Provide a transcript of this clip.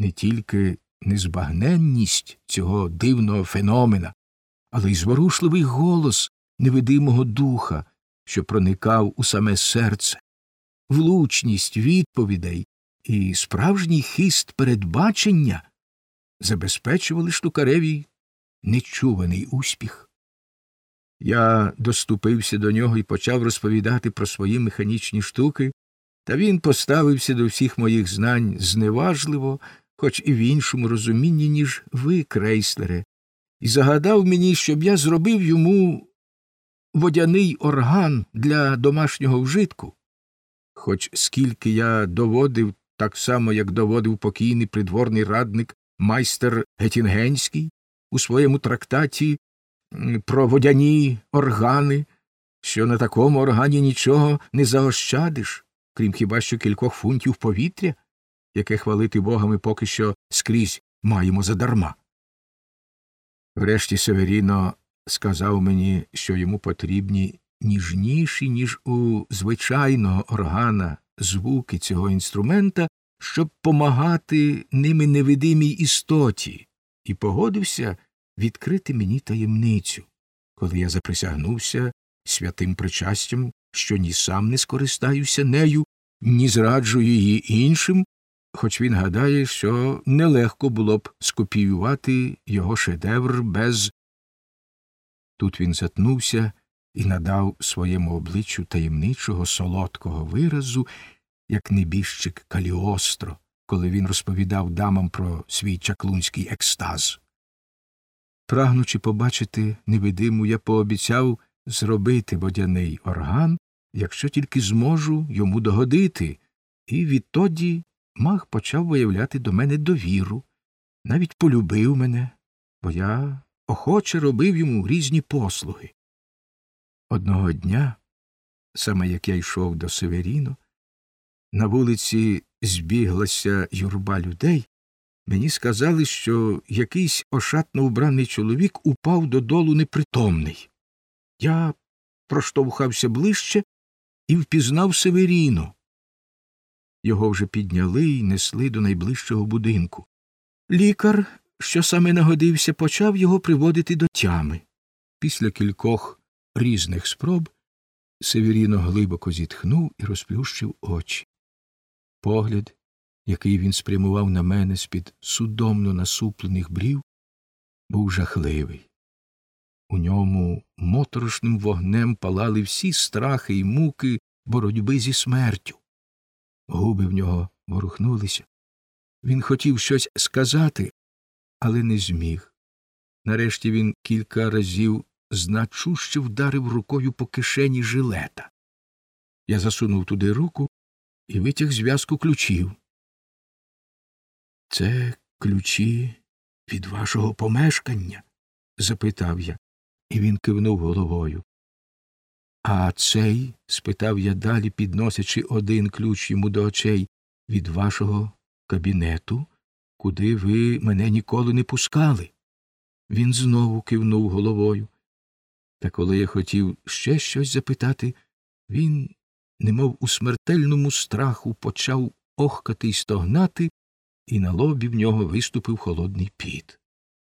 не тільки незбагненність цього дивного феномена, але й зворушливий голос невидимого духа, що проникав у саме серце, влучність відповідей і справжній хист передбачення забезпечували штукареві нечуваний успіх. Я доступився до нього і почав розповідати про свої механічні штуки, та він поставився до всіх моїх знань зневажливо, хоч і в іншому розумінні, ніж ви, крейслере, і загадав мені, щоб я зробив йому водяний орган для домашнього вжитку. Хоч скільки я доводив, так само, як доводив покійний придворний радник майстер Гетінгенський у своєму трактаті про водяні органи, що на такому органі нічого не заощадиш, крім хіба що кількох фунтів повітря, яке хвалити бога ми поки що скрізь маємо задарма. Врешті Северіно сказав мені, що йому потрібні ніжніші, ніж у звичайного органа звуки цього інструмента, щоб помагати ними невидимій істоті, і погодився відкрити мені таємницю, коли я заприсягнувся святим причастям, що ні сам не скористаюся нею, ні зраджу її іншим, хоч він гадає, що нелегко було б скопіювати його шедевр без. Тут він затнувся і надав своєму обличчю таємничого солодкого виразу, як небіжчик Каліостро, коли він розповідав дамам про свій чаклунський екстаз. Прагнучи побачити невидиму, я пообіцяв зробити водяний орган, якщо тільки зможу йому догодити, і відтоді маг почав виявляти до мене довіру, навіть полюбив мене, бо я охоче робив йому різні послуги. Одного дня, саме як я йшов до Северіно, на вулиці збіглася юрба людей, мені сказали, що якийсь ошатно вбраний чоловік упав додолу непритомний. Я проштовхався ближче і впізнав Северіно. Його вже підняли і несли до найближчого будинку. Лікар, що саме нагодився, почав його приводити до тями. Після кількох різних спроб Северіно глибоко зітхнув і розплющив очі. Погляд, який він спрямував на мене з під судомно насуплених брів, був жахливий. У ньому моторошним вогнем палали всі страхи й муки боротьби зі смертю. Губи в нього ворухнулися. Він хотів щось сказати, але не зміг. Нарешті він кілька разів значуще вдарив рукою по кишені жилета. Я засунув туди руку і витяг зв'язку ключів. Це ключі від вашого помешкання? запитав я, і він кивнув головою. А цей? спитав я далі, підносячи один ключ йому до очей від вашого кабінету, куди ви мене ніколи не пускали. Він знову кивнув головою. Та коли я хотів ще щось запитати, він, немов у смертельному страху, почав охкати й стогнати, і на лобі в нього виступив холодний піт.